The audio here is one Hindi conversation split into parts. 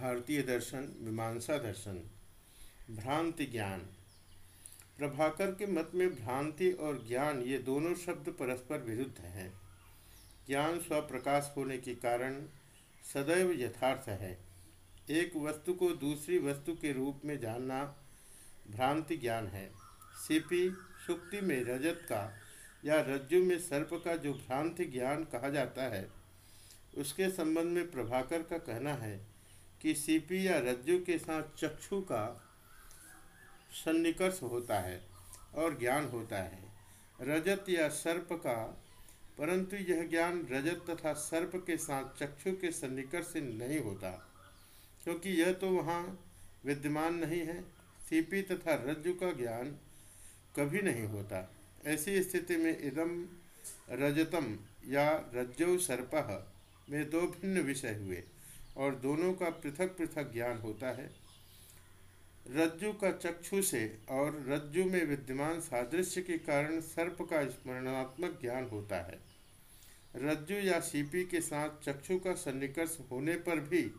भारतीय दर्शन, मीमांसा दर्शन, भ्रांति ज्ञान। प्रभाकर के मत में भ्रांति और ज्ञान, ये दोनों शब्द परस्पर विरुद्ध हैं। ज्ञान स्वप्रकाश होने के कारण सदैव यथार्थ है। एक वस्तु को दूसरी वस्तु के रूप में जानना भ्रांति ज्ञान है। सीपी, सुक्ति में रजत का या रज्जु में सर्प का जो भ्रांति ज्ञान कहा जाता है, उसके संबंध में प्रभाकर का कहना है कि सीपी या रज्जु के साथ चक्षु का सन्निकर्ष होता है और ज्ञान होता है। रजत या सर्प का, परंतु यह ज्ञान रजत तथा सर्प के साथ चक्षु के सन्निकर्ष से नहीं होता, क्योंकि यह तो वहाँ विद्यमान नहीं है। सीपी तथा रज्जु का ज्ञान कभी नहीं होता। ऐसी स्थिति में इदम रजतम या रज्जु सर्प में दो भिन्न विषय हुए। और दोनों का पृथक पृथक ज्ञान होता है। रज्जु का चक्षु से और रज्जु में विद्यमान सादृश्य के कारण सर्प का स्मरणात्मक ज्ञान होता है। रज्जु या सीपी के साथ चक्षु का सन्निकर्ष होने पर भी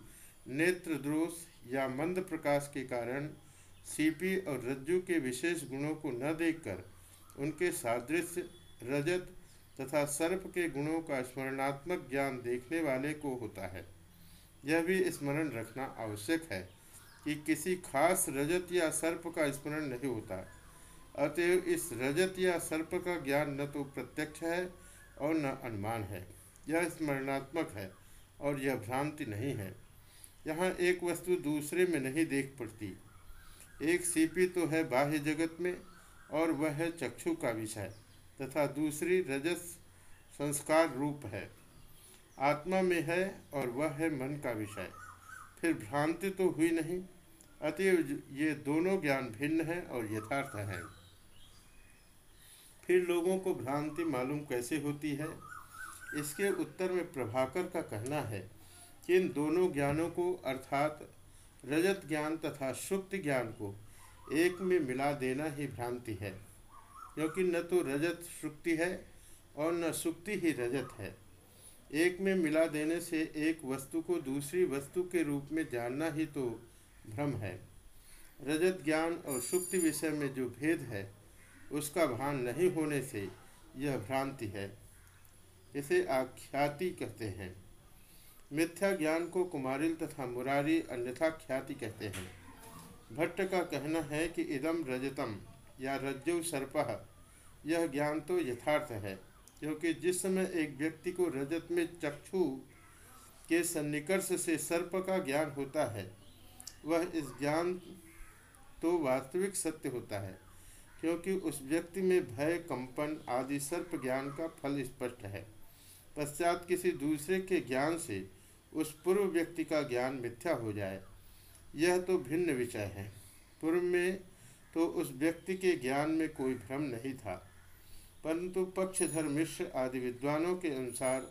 नेत्र दोष या मंद प्रकाश के कारण सीपी और रज्जु के विशेष गुणों को न देखकर उनके सादृश्य, रजत तथा सर्प के गुणों का स्मरणात्मक ज्ञान देखने वाले को होता है। यह भी स्मरण रखना आवश्यक है कि किसी खास रजत या सर्प का स्मरण नहीं होता। अतएव इस रजत या सर्प का ज्ञान न तो प्रत्यक्ष है और न अनुमान है। यह स्मरणात्मक है और यह भ्रांति नहीं है। यहाँ एक वस्तु दूसरे में नहीं देख पड़ती। एक सीपी तो है बाह्य जगत में और वह है चक्षु का विषय तथा दूसरी रजस संस्कार रूप है। आत्मा में है और वह है मन का विषय। फिर भ्रांति तो हुई नहीं, अतएव ये दोनों ज्ञान भिन्न है और यथार्थ है। फिर लोगों को भ्रांति मालूम कैसे होती है? इसके उत्तर में प्रभाकर का कहना है कि इन दोनों ज्ञानों को, अर्थात रजत ज्ञान तथा सुप्त ज्ञान को, एक में मिला देना ही भ्रांति है। क्योंकि न तो रजत सुक्ति है और न सुक्ति ही रजत है। एक में मिला देने से एक वस्तु को दूसरी वस्तु के रूप में जानना ही तो भ्रम है। रजत ज्ञान और सुक्ति विषय में जो भेद है, उसका भान नहीं होने से यह भ्रांति है। इसे आख्याति कहते हैं। मिथ्या ज्ञान को कुमारिल तथा मुरारी अन्यथा ख्याति कहते हैं। भट्ट का कहना है कि इदम रजतम या रज्जु सर्प, यह ज्ञान तो यथार्थ है। क्योंकि जिस समय एक व्यक्ति को रजत में चक्षु के सन्निकर्ष से सर्प का ज्ञान होता है, वह इस ज्ञान तो वास्तविक सत्य होता है, क्योंकि उस व्यक्ति में भय, कंपन आदि सर्प ज्ञान का फल स्पष्ट है। पश्चात किसी दूसरे के ज्ञान से उस पूर्व व्यक्ति का ज्ञान मिथ्या हो जाए, यह तो भिन्न विषय है। पूर्व में तो उस व्यक्ति के ज्ञान में कोई भ्रम नहीं था। परंतु पक्षधर मिश्र आदि विद्वानों के अनुसार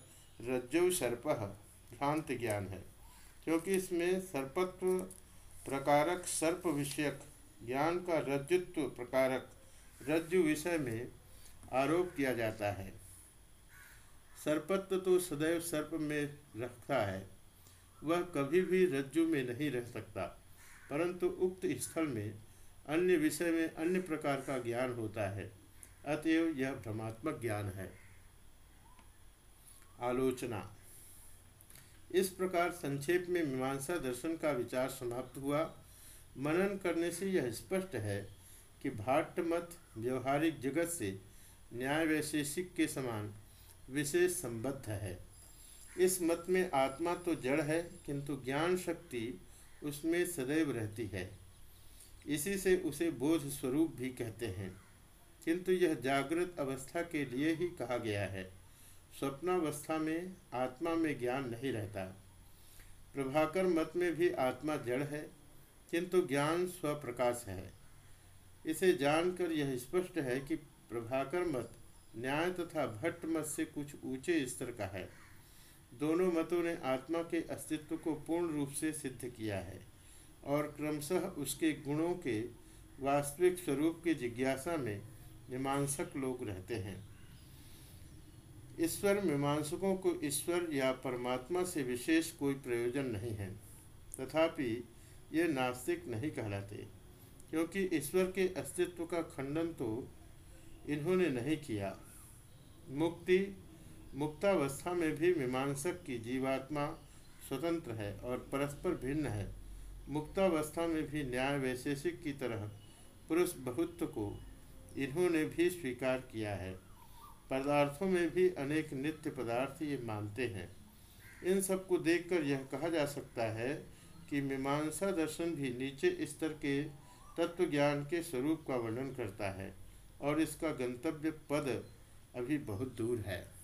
रज्जु सर्प भ्रांत ज्ञान है, क्योंकि इसमें सर्पत्व प्रकारक, सर्प विषयक, ज्ञान का रज्जुत्व प्रकारक रज्जु विषय में आरोप किया जाता है। सर्पत्व तो सदैव सर्प में रखता है, वह कभी भी रज्जु में नहीं रह सकता, परंतु उक्त स्थल में अन्य विषय में अन्य प्रकार का ज्ञान होता है। अतएव यह भ्रमात्मक ज्ञान है। आलोचना। इस प्रकार संक्षेप में मीमांसा दर्शन का विचार समाप्त हुआ। मनन करने से यह स्पष्ट है कि भाट्ट मत व्यवहारिक जगत से न्याय वैशेषिक के समान विशेष संबद्ध है। इस मत में आत्मा तो जड़ है, किंतु ज्ञान शक्ति उसमें सदैव रहती है। इसी से उसे बोध स्वरूप भी कहते हैं। किंतु यह जागृत अवस्था के लिए ही कहा गया है। स्वप्नावस्था में, आत्मा में ज्ञान नहीं रहता। प्रभाकर मत में भी आत्मा जड़ है, किंतु ज्ञान स्वप्रकाश है। इसे जानकर यह स्पष्ट है कि प्रभाकर मत न्याय तथा भट्ट मत से कुछ ऊँचे स्तर का है। दोनों मतों ने आत्मा के अस्तित्व को पूर्ण रूप से सिद्ध किया है और क्रमशः उसके गुणों के वास्तविक स्वरूप की जिज्ञासा में मीमांसक लोग रहते हैं। ईश्वर मीमांसकों को ईश्वर या परमात्मा से विशेष कोई प्रयोजन नहीं है। तथापि ये नास्तिक नहीं कहलाते, क्योंकि ईश्वर के अस्तित्व का खंडन तो इन्होंने नहीं किया। मुक्ति, मुक्तावस्था में भी मीमांसक की जीवात्मा स्वतंत्र है और परस्पर भिन्न है। मुक्तावस्था में भी न्याय वैशेषिक की तरह पुरुष बहुत्व को इन्होंने भी स्वीकार किया है। पदार्थों में भी अनेक नित्य पदार्थ ये मानते हैं। इन सबको देख देखकर यह कहा जा सकता है कि मीमांसा दर्शन भी नीचे स्तर के तत्व ज्ञान के स्वरूप का वर्णन करता है और इसका गंतव्य पद अभी बहुत दूर है।